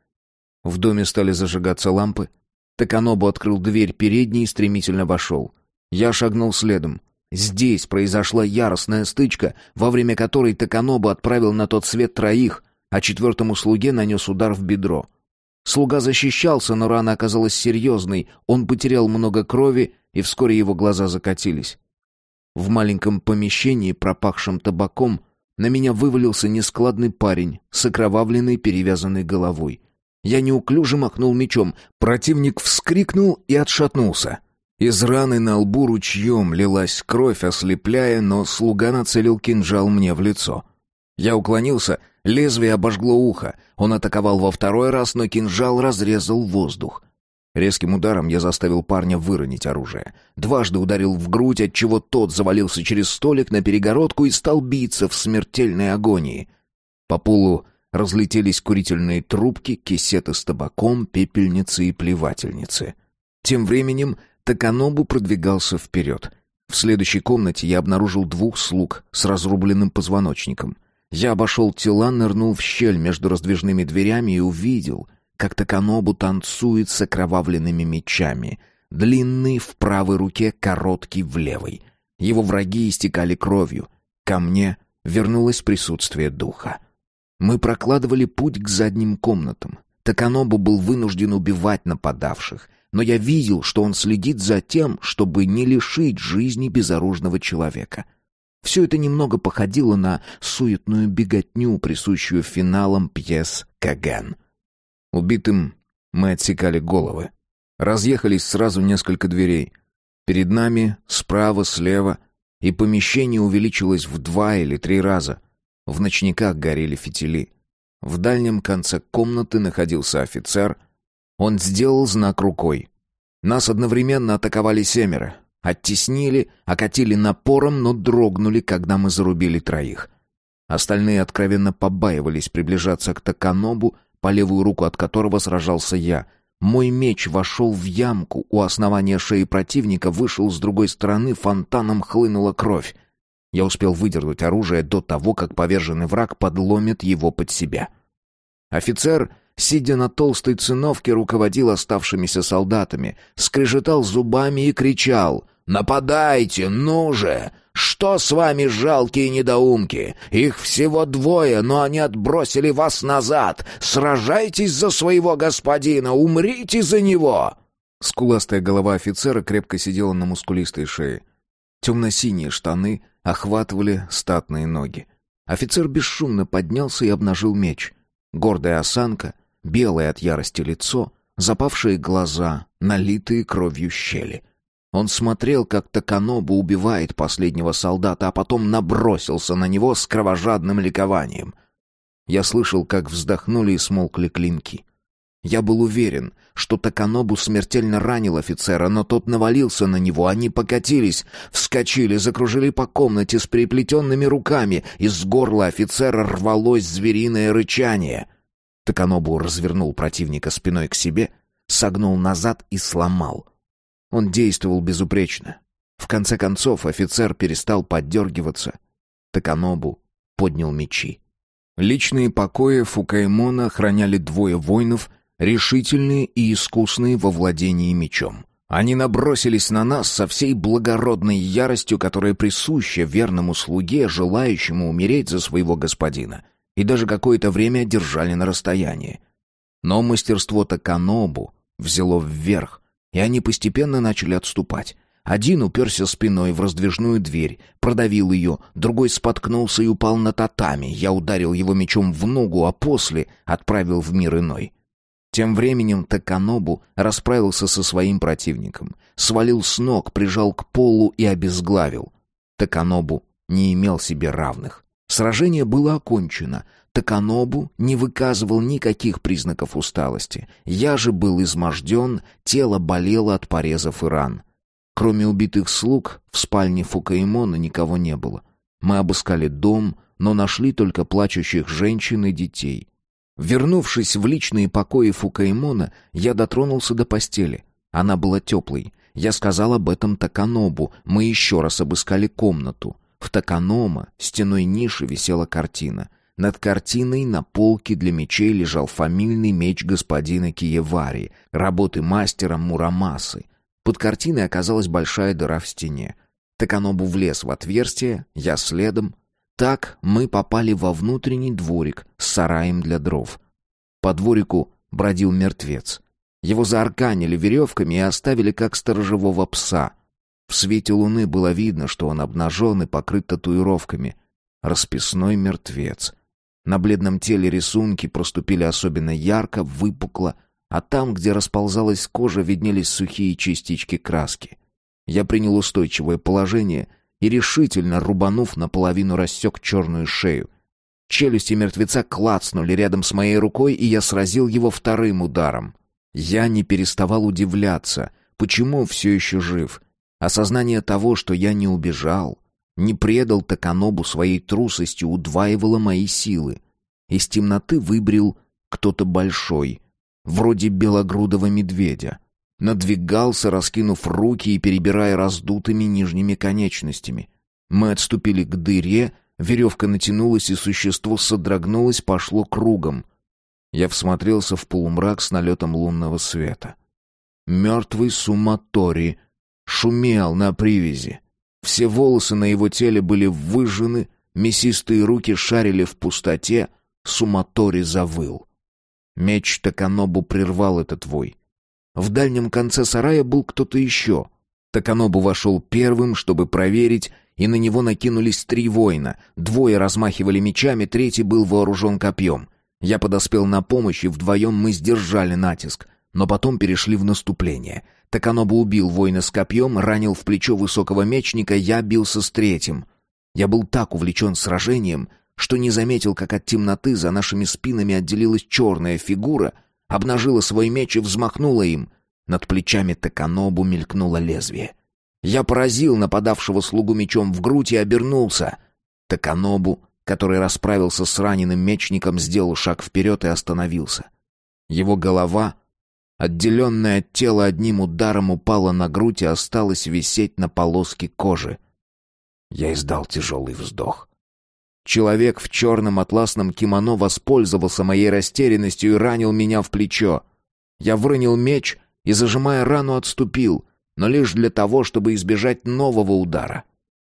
В доме стали зажигаться лампы. Таканобу открыл дверь передней и стремительно вошел. Я шагнул следом. Здесь произошла яростная стычка, во время которой Таканобу отправил на тот свет троих, а четвертому слуге нанес удар в бедро. Слуга защищался, но рана оказалась серьезной, он потерял много крови и вскоре его глаза закатились. В маленьком помещении, пропахшем табаком, на меня вывалился нескладный парень с окровавленной перевязанной головой. Я неуклюже махнул мечом, противник вскрикнул и отшатнулся. Из раны на лбу ручьем лилась кровь, ослепляя, но слуга нацелил кинжал мне в лицо. Я уклонился, лезвие обожгло ухо. Он атаковал во второй раз, но кинжал разрезал воздух. Резким ударом я заставил парня выронить оружие. Дважды ударил в грудь, отчего тот завалился через столик на перегородку и стал биться в смертельной агонии. По полу разлетелись курительные трубки, кисеты с табаком, пепельницы и плевательницы. Тем временем Таканобу продвигался вперед. В следующей комнате я обнаружил двух слуг с разрубленным позвоночником. Я обошел тела, нырнул в щель между раздвижными дверями и увидел, как Таканобу танцует с окровавленными мечами. Длинный в правой руке, короткий в левой. Его враги истекали кровью. Ко мне вернулось присутствие духа. Мы прокладывали путь к задним комнатам. Таканобу был вынужден убивать нападавших, но я видел, что он следит за тем, чтобы не лишить жизни безоружного человека. Все это немного походило на суетную беготню, присущую финалам пьес Каген. Убитым мы отсекали головы. Разъехались сразу несколько дверей. Перед нами, справа, слева, и помещение увеличилось в два или три раза. В ночниках горели фитили. В дальнем конце комнаты находился офицер. Он сделал знак рукой. Нас одновременно атаковали семеро. Оттеснили, окатили напором, но дрогнули, когда мы зарубили троих. Остальные откровенно побаивались приближаться к Таканобу, по левую руку от которого сражался я. Мой меч вошел в ямку, у основания шеи противника вышел с другой стороны, фонтаном хлынула кровь. Я успел выдернуть оружие до того, как поверженный враг подломит его под себя. Офицер, сидя на толстой циновке, руководил оставшимися солдатами, скрежетал зубами и кричал «Нападайте, ну же! Что с вами, жалкие недоумки? Их всего двое, но они отбросили вас назад. Сражайтесь за своего господина, умрите за него!» Скуластая голова офицера крепко сидела на мускулистой шее. Темно-синие штаны охватывали статные ноги. Офицер бесшумно поднялся и обнажил меч. Гордая осанка, белое от ярости лицо, запавшие глаза, налитые кровью щели — он смотрел, как Таканобу убивает последнего солдата, а потом набросился на него с кровожадным ликованием. Я слышал, как вздохнули и смолкли клинки. Я был уверен, что Таканобу смертельно ранил офицера, но тот навалился на него, они покатились, вскочили, закружили по комнате с переплетенными руками, из горла офицера рвалось звериное рычание. Таканобу развернул противника спиной к себе, согнул назад и сломал — он действовал безупречно. В конце концов офицер перестал поддергиваться. Таканобу поднял мечи. Личные покои Фукаймона охраняли двое воинов, решительные и искусные во владении мечом. Они набросились на нас со всей благородной яростью, которая присуща верному слуге, желающему умереть за своего господина, и даже какое-то время держали на расстоянии. Но мастерство Таканобу взяло вверх, и они постепенно начали отступать. Один уперся спиной в раздвижную дверь, продавил ее, другой споткнулся и упал на татами. Я ударил его мечом в ногу, а после отправил в мир иной. Тем временем Таканобу расправился со своим противником, свалил с ног, прижал к полу и обезглавил. Таканобу не имел себе равных. Сражение было окончено, Таканобу не выказывал никаких признаков усталости. Я же был изможден, тело болело от порезов и ран. Кроме убитых слуг, в спальне Фукаимона никого не было. Мы обыскали дом, но нашли только плачущих женщин и детей. Вернувшись в личные покои Фукаимона, я дотронулся до постели. Она была теплой. Я сказал об этом Таканобу. Мы еще раз обыскали комнату. В Таканома стеной ниши висела картина. Над картиной на полке для мечей лежал фамильный меч господина Киевари, работы мастера Мурамасы. Под картиной оказалась большая дыра в стене. Таканобу влез в отверстие, я следом. Так мы попали во внутренний дворик с сараем для дров. По дворику бродил мертвец. Его заарканили веревками и оставили как сторожевого пса. В свете луны было видно, что он обнажен и покрыт татуировками. Расписной мертвец. На бледном теле рисунки проступили особенно ярко, выпукло, а там, где расползалась кожа, виднелись сухие частички краски. Я принял устойчивое положение и, решительно рубанув, наполовину рассек черную шею. Челюсти мертвеца клацнули рядом с моей рукой, и я сразил его вторым ударом. Я не переставал удивляться, почему все еще жив. Осознание того, что я не убежал, не предал Таканобу своей трусостью, удваивало мои силы. Из темноты выбрил кто-то большой, вроде белогрудого медведя. Надвигался, раскинув руки и перебирая раздутыми нижними конечностями. Мы отступили к дыре, веревка натянулась, и существо содрогнулось, пошло кругом. Я всмотрелся в полумрак с налетом лунного света. Мертвый Суматори шумел на привязи. Все волосы на его теле были выжжены, мясистые руки шарили в пустоте, Суматори завыл. Меч Таканобу прервал этот вой. В дальнем конце сарая был кто-то еще. Таканобу вошел первым, чтобы проверить, и на него накинулись три воина. Двое размахивали мечами, третий был вооружен копьем. Я подоспел на помощь, и вдвоем мы сдержали натиск, но потом перешли в наступление. Таканобу убил воина с копьем, ранил в плечо высокого мечника, я бился с третьим. Я был так увлечен сражением, что не заметил, как от темноты за нашими спинами отделилась черная фигура, обнажила свой меч и взмахнула им. Над плечами Таканобу мелькнуло лезвие. Я поразил нападавшего слугу мечом в грудь и обернулся. Таканобу, который расправился с раненым мечником, сделал шаг вперед и остановился. Его голова, отделенная от тела одним ударом, упала на грудь и осталась висеть на полоске кожи. Я издал тяжелый вздох. Человек в черном атласном кимоно воспользовался моей растерянностью и ранил меня в плечо. Я выронил меч и, зажимая рану, отступил, но лишь для того, чтобы избежать нового удара.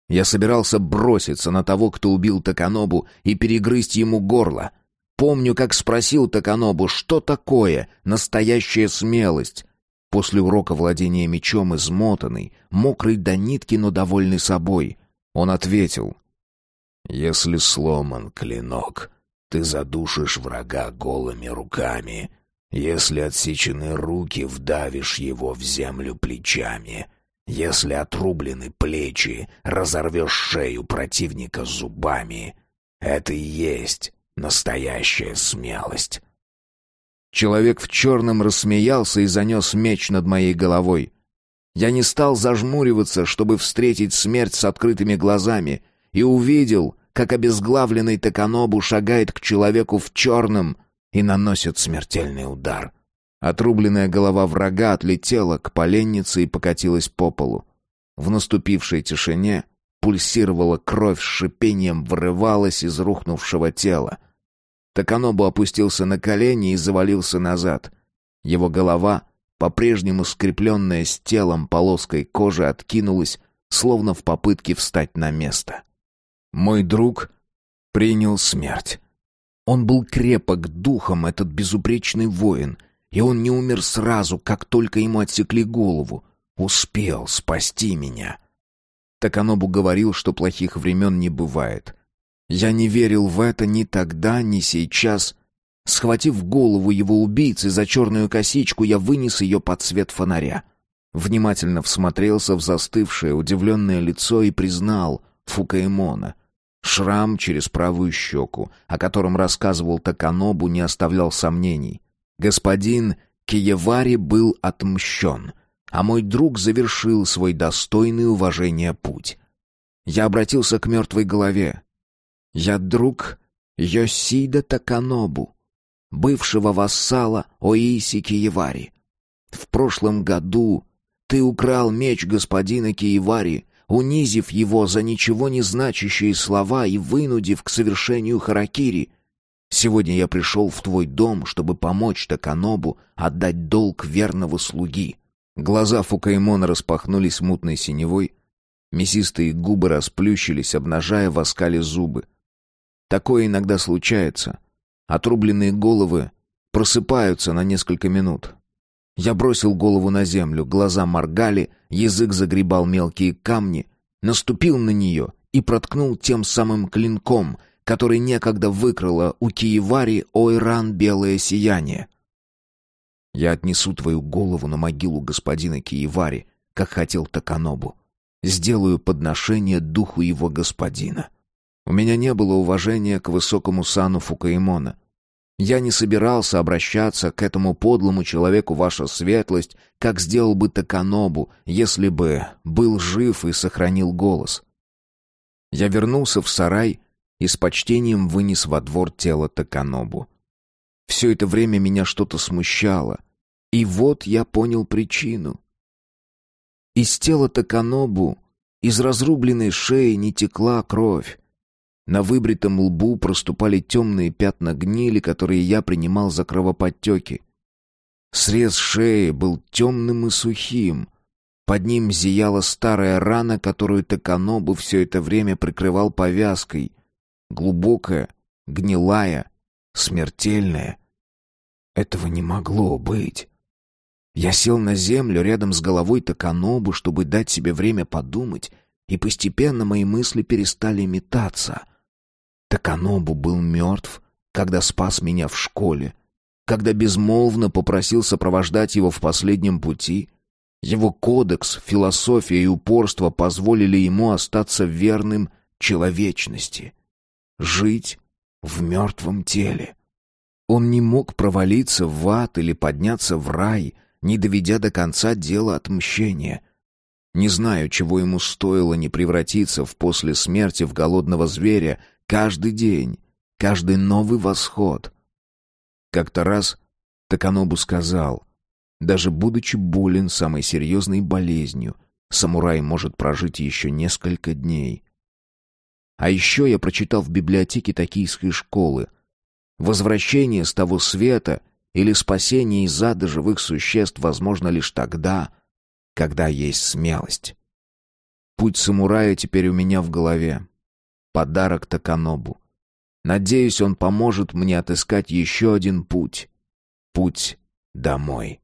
Я собирался броситься на того, кто убил Таканобу, и перегрызть ему горло. Помню, как спросил Таканобу, что такое настоящая смелость. После урока владения мечом измотанный, мокрый до нитки, но довольный собой, он ответил — если сломан клинок, ты задушишь врага голыми руками. Если отсечены руки, вдавишь его в землю плечами. Если отрублены плечи, разорвешь шею противника зубами. Это и есть настоящая смелость. Человек в черном рассмеялся и занес меч над моей головой. Я не стал зажмуриваться, чтобы встретить смерть с открытыми глазами, и увидел, как обезглавленный Таканобу шагает к человеку в черном и наносит смертельный удар. Отрубленная голова врага отлетела к поленнице и покатилась по полу. В наступившей тишине пульсировала кровь с шипением, вырывалась из рухнувшего тела. Таканобу опустился на колени и завалился назад. Его голова, по-прежнему скрепленная с телом полоской кожи, откинулась, словно в попытке встать на место. Мой друг принял смерть. Он был крепок духом, этот безупречный воин, и он не умер сразу, как только ему отсекли голову. Успел спасти меня. Таканобу говорил, что плохих времен не бывает. Я не верил в это ни тогда, ни сейчас. Схватив голову его убийцы за черную косичку, я вынес ее под свет фонаря. Внимательно всмотрелся в застывшее, удивленное лицо и признал Фукаэмона. Шрам через правую щеку, о котором рассказывал Таканобу, не оставлял сомнений. Господин Киевари был отмщен, а мой друг завершил свой достойный уважения путь. Я обратился к мертвой голове. «Я друг Йосида Таканобу, бывшего вассала Оиси Киевари. В прошлом году ты украл меч господина Киевари унизив его за ничего не значащие слова и вынудив к совершению харакири. Сегодня я пришел в твой дом, чтобы помочь Таканобу отдать долг верного слуги». Глаза Фукаймона распахнулись мутной синевой, мясистые губы расплющились, обнажая в оскале зубы. Такое иногда случается. Отрубленные головы просыпаются на несколько минут, я бросил голову на землю, глаза моргали, язык загребал мелкие камни, наступил на нее и проткнул тем самым клинком, который некогда выкрала у Киевари Ойран белое сияние. Я отнесу твою голову на могилу господина Киевари, как хотел Таканобу. Сделаю подношение духу его господина. У меня не было уважения к высокому сану Фукаимона. Я не собирался обращаться к этому подлому человеку, ваша светлость, как сделал бы Таканобу, если бы был жив и сохранил голос. Я вернулся в сарай и с почтением вынес во двор тело Таканобу. Все это время меня что-то смущало, и вот я понял причину. Из тела Таканобу, из разрубленной шеи не текла кровь. На выбритом лбу проступали темные пятна гнили, которые я принимал за кровоподтеки. Срез шеи был темным и сухим. Под ним зияла старая рана, которую Таканобу все это время прикрывал повязкой. Глубокая, гнилая, смертельная. Этого не могло быть. Я сел на землю рядом с головой Таканобу, чтобы дать себе время подумать, и постепенно мои мысли перестали метаться. Таканобу был мертв, когда спас меня в школе, когда безмолвно попросил сопровождать его в последнем пути. Его кодекс, философия и упорство позволили ему остаться верным человечности. Жить в мертвом теле. Он не мог провалиться в ад или подняться в рай, не доведя до конца дела отмщения. Не знаю, чего ему стоило не превратиться в после смерти в голодного зверя, Каждый день, каждый новый восход. Как-то раз Таканобу сказал, даже будучи болен самой серьезной болезнью, самурай может прожить еще несколько дней. А еще я прочитал в библиотеке токийской школы. Возвращение с того света или спасение из ада живых существ возможно лишь тогда, когда есть смелость. Путь самурая теперь у меня в голове подарок Таканобу. Надеюсь, он поможет мне отыскать еще один путь. Путь домой.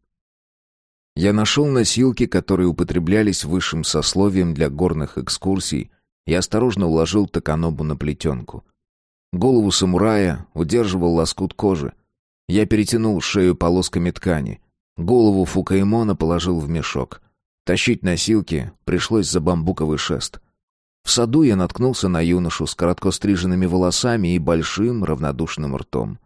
Я нашел носилки, которые употреблялись высшим сословием для горных экскурсий, и осторожно уложил Таканобу на плетенку. Голову самурая удерживал лоскут кожи. Я перетянул шею полосками ткани. Голову Фукаимона положил в мешок. Тащить носилки пришлось за бамбуковый шест. В саду я наткнулся на юношу с коротко стриженными волосами и большим равнодушным ртом.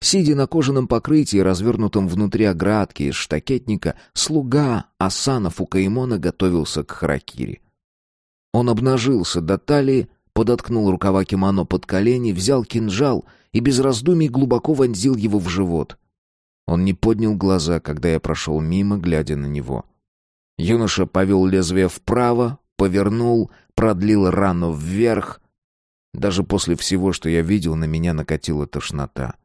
Сидя на кожаном покрытии, развернутом внутри оградки из штакетника, слуга Асана Фукаимона готовился к харакири. Он обнажился до талии, подоткнул рукава кимоно под колени, взял кинжал и без раздумий глубоко вонзил его в живот. Он не поднял глаза, когда я прошел мимо, глядя на него. Юноша повел лезвие вправо, повернул, продлил рану вверх. Даже после всего, что я видел, на меня накатила тошнота.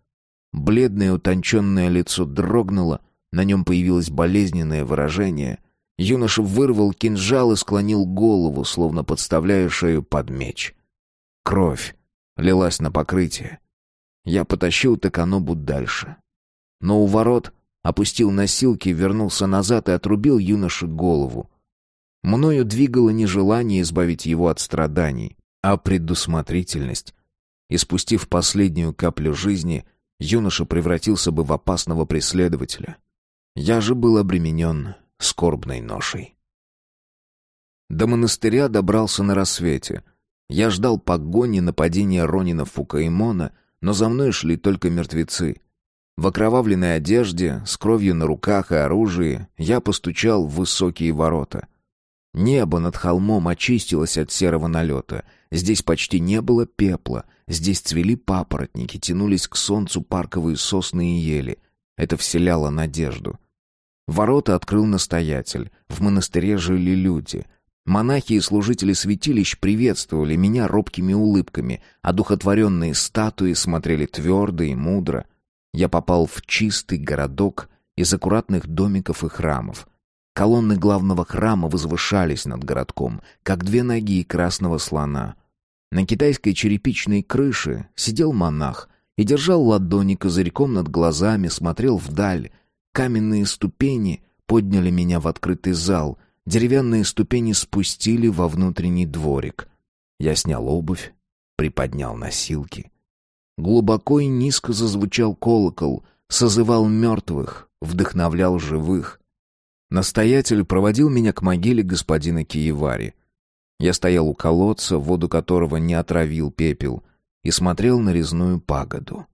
Бледное утонченное лицо дрогнуло, на нем появилось болезненное выражение. Юноша вырвал кинжал и склонил голову, словно подставляя шею под меч. Кровь лилась на покрытие. Я потащил Таканобу дальше. Но у ворот опустил носилки, вернулся назад и отрубил юноше голову. Мною двигало не желание избавить его от страданий, а предусмотрительность. И спустив последнюю каплю жизни, юноша превратился бы в опасного преследователя. Я же был обременен скорбной ношей. До монастыря добрался на рассвете. Я ждал погони нападения Ронина Фукаимона, но за мной шли только мертвецы. В окровавленной одежде, с кровью на руках и оружии, я постучал в высокие ворота. Небо над холмом очистилось от серого налета. Здесь почти не было пепла. Здесь цвели папоротники, тянулись к солнцу парковые сосны и ели. Это вселяло надежду. Ворота открыл настоятель. В монастыре жили люди. Монахи и служители святилищ приветствовали меня робкими улыбками, а духотворенные статуи смотрели твердо и мудро. Я попал в чистый городок из аккуратных домиков и храмов — Колонны главного храма возвышались над городком, как две ноги красного слона. На китайской черепичной крыше сидел монах и держал ладони козырьком над глазами, смотрел вдаль. Каменные ступени подняли меня в открытый зал, деревянные ступени спустили во внутренний дворик. Я снял обувь, приподнял носилки. Глубоко и низко зазвучал колокол, созывал мертвых, вдохновлял живых. Настоятель проводил меня к могиле господина Киевари. Я стоял у колодца, воду которого не отравил пепел, и смотрел на резную пагоду.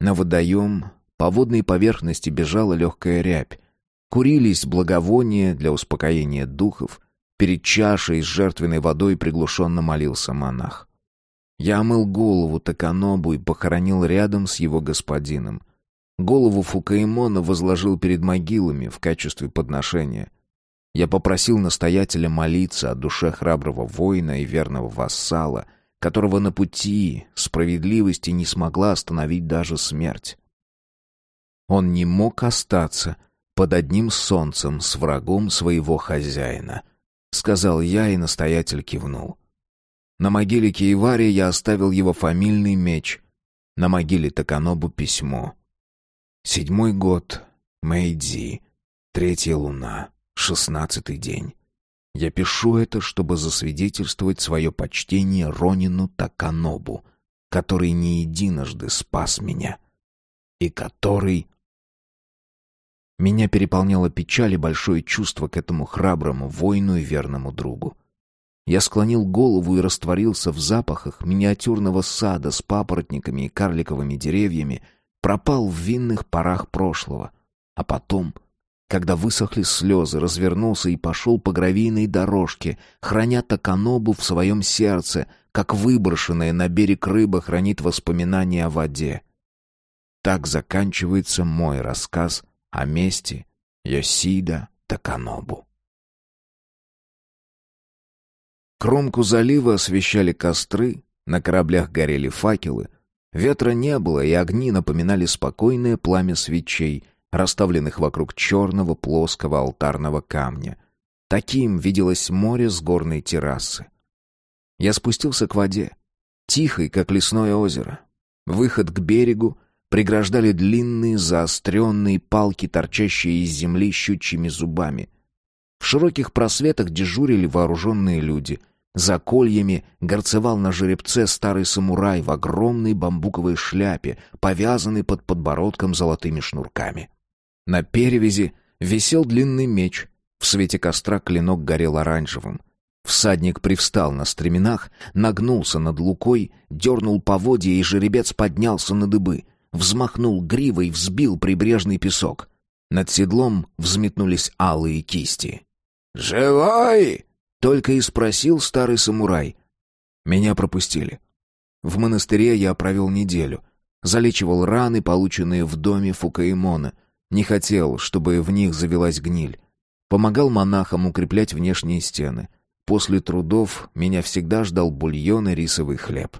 На водоем по водной поверхности бежала легкая рябь. Курились благовония для успокоения духов. Перед чашей с жертвенной водой приглушенно молился монах. Я омыл голову Таканобу и похоронил рядом с его господином. Голову Фукаимона возложил перед могилами в качестве подношения. Я попросил настоятеля молиться о душе храброго воина и верного вассала, которого на пути справедливости не смогла остановить даже смерть. Он не мог остаться под одним солнцем с врагом своего хозяина, сказал я, и настоятель кивнул. На могиле Киевари я оставил его фамильный меч, на могиле Таканобу письмо. Седьмой год, Мэйдзи, третья луна, шестнадцатый день. Я пишу это, чтобы засвидетельствовать свое почтение Ронину Таканобу, который не единожды спас меня и который... Меня переполняла печаль и большое чувство к этому храброму воину и верному другу. Я склонил голову и растворился в запахах миниатюрного сада с папоротниками и карликовыми деревьями, пропал в винных парах прошлого. А потом, когда высохли слезы, развернулся и пошел по гравийной дорожке, храня Таканобу в своем сердце, как выброшенная на берег рыба хранит воспоминания о воде. Так заканчивается мой рассказ о мести Йосида Таканобу. Кромку залива освещали костры, на кораблях горели факелы. Ветра не было, и огни напоминали спокойное пламя свечей, расставленных вокруг черного плоского алтарного камня. Таким виделось море с горной террасы. Я спустился к воде, тихой, как лесное озеро. Выход к берегу преграждали длинные заостренные палки, торчащие из земли щучьими зубами. В широких просветах дежурили вооруженные люди. За кольями горцевал на жеребце старый самурай в огромной бамбуковой шляпе, повязанной под подбородком золотыми шнурками. На перевязи висел длинный меч. В свете костра клинок горел оранжевым. Всадник привстал на стременах, нагнулся над лукой, дернул поводья, и жеребец поднялся на дыбы, взмахнул гривой, взбил прибрежный песок. Над седлом взметнулись алые кисти. «Живой!» — только и спросил старый самурай. Меня пропустили. В монастыре я провел неделю. Залечивал раны, полученные в доме Фукаимона. Не хотел, чтобы в них завелась гниль. Помогал монахам укреплять внешние стены. После трудов меня всегда ждал бульон и рисовый хлеб.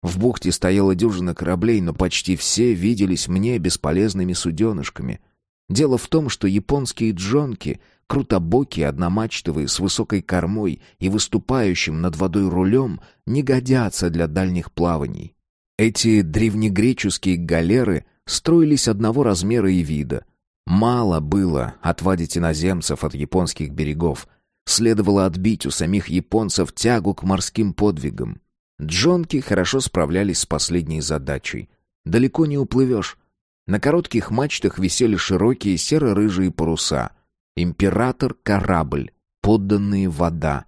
В бухте стояла дюжина кораблей, но почти все виделись мне бесполезными суденышками. Дело в том, что японские джонки Крутобокие, одномачтовые, с высокой кормой и выступающим над водой рулем, не годятся для дальних плаваний. Эти древнегреческие галеры строились одного размера и вида. Мало было отвадить иноземцев от японских берегов. Следовало отбить у самих японцев тягу к морским подвигам. Джонки хорошо справлялись с последней задачей. Далеко не уплывешь. На коротких мачтах висели широкие серо-рыжие паруса. Император-корабль, подданные вода.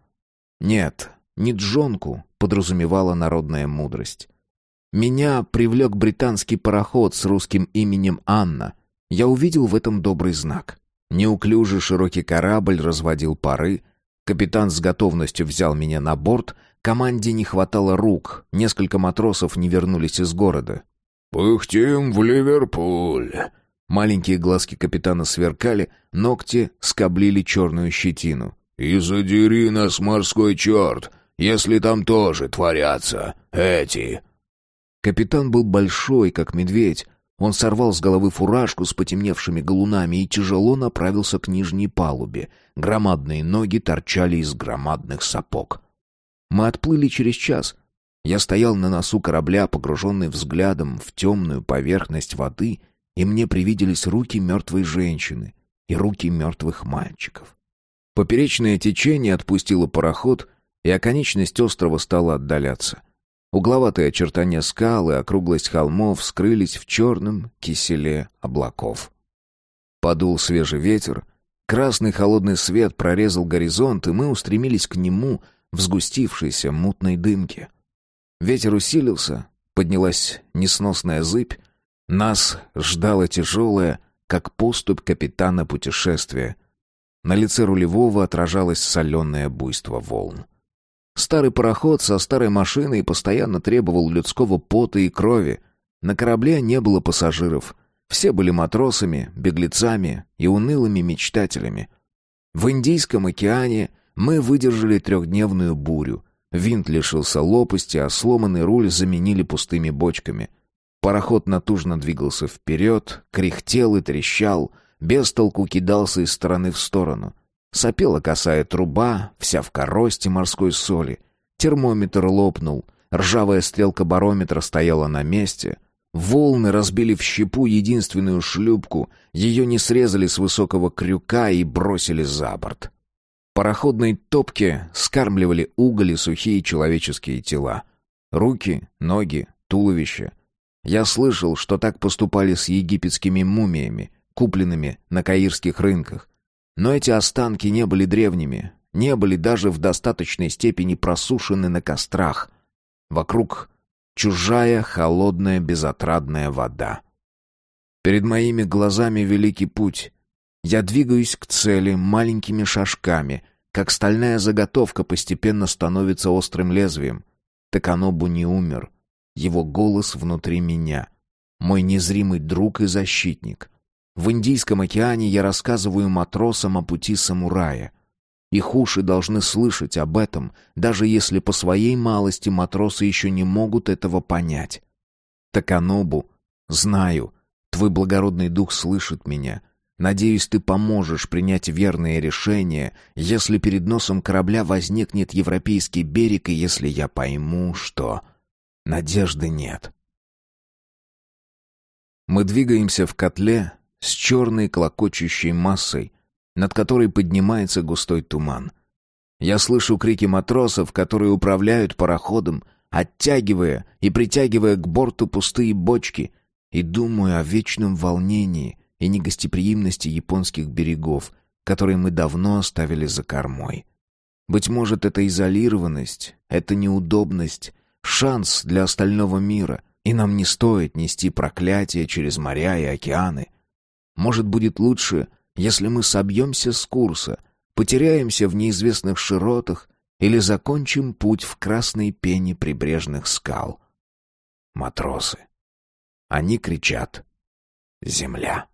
Нет, не джонку подразумевала народная мудрость. Меня привлек британский пароход с русским именем Анна. Я увидел в этом добрый знак. Неуклюжий широкий корабль разводил пары. Капитан с готовностью взял меня на борт. Команде не хватало рук. Несколько матросов не вернулись из города. «Пыхтим в Ливерпуль», Маленькие глазки капитана сверкали, ногти скоблили черную щетину. «И задери нас, морской черт, если там тоже творятся эти...» Капитан был большой, как медведь. Он сорвал с головы фуражку с потемневшими галунами и тяжело направился к нижней палубе. Громадные ноги торчали из громадных сапог. Мы отплыли через час. Я стоял на носу корабля, погруженный взглядом в темную поверхность воды — и мне привиделись руки мертвой женщины и руки мертвых мальчиков. Поперечное течение отпустило пароход, и оконечность острова стала отдаляться. Угловатые очертания скал и округлость холмов скрылись в черном киселе облаков. Подул свежий ветер, красный холодный свет прорезал горизонт, и мы устремились к нему, в сгустившейся мутной дымке. Ветер усилился, поднялась несносная зыбь. Нас ждало тяжелое, как поступь капитана путешествия. На лице рулевого отражалось соленое буйство волн. Старый пароход со старой машиной постоянно требовал людского пота и крови. На корабле не было пассажиров. Все были матросами, беглецами и унылыми мечтателями. В Индийском океане мы выдержали трехдневную бурю. Винт лишился лопасти, а сломанный руль заменили пустыми бочками. Пароход натужно двигался вперед, кряхтел и трещал, без толку кидался из стороны в сторону. Сопела косая труба, вся в коросте морской соли. Термометр лопнул, ржавая стрелка барометра стояла на месте. Волны разбили в щепу единственную шлюпку, ее не срезали с высокого крюка и бросили за борт. Пароходные топки скармливали уголь и сухие человеческие тела. Руки, ноги, туловище. Я слышал, что так поступали с египетскими мумиями, купленными на каирских рынках. Но эти останки не были древними, не были даже в достаточной степени просушены на кострах. Вокруг чужая, холодная, безотрадная вода. Перед моими глазами великий путь. Я двигаюсь к цели маленькими шажками, как стальная заготовка постепенно становится острым лезвием. Таканобу не умер. Его голос внутри меня. Мой незримый друг и защитник. В Индийском океане я рассказываю матросам о пути самурая. Их уши должны слышать об этом, даже если по своей малости матросы еще не могут этого понять. Таканобу, знаю, твой благородный дух слышит меня, Надеюсь, ты поможешь принять верное решение, если перед носом корабля возникнет европейский берег и если я пойму, что надежды нет. Мы двигаемся в котле с черной клокочущей массой, над которой поднимается густой туман. Я слышу крики матросов, которые управляют пароходом, оттягивая и притягивая к борту пустые бочки, и думаю о вечном волнении — и негостеприимности японских берегов, которые мы давно оставили за кормой. Быть может, это изолированность, это неудобность, шанс для остального мира, и нам не стоит нести проклятие через моря и океаны. Может, будет лучше, если мы собьемся с курса, потеряемся в неизвестных широтах или закончим путь в красной пене прибрежных скал. Матросы. Они кричат «Земля».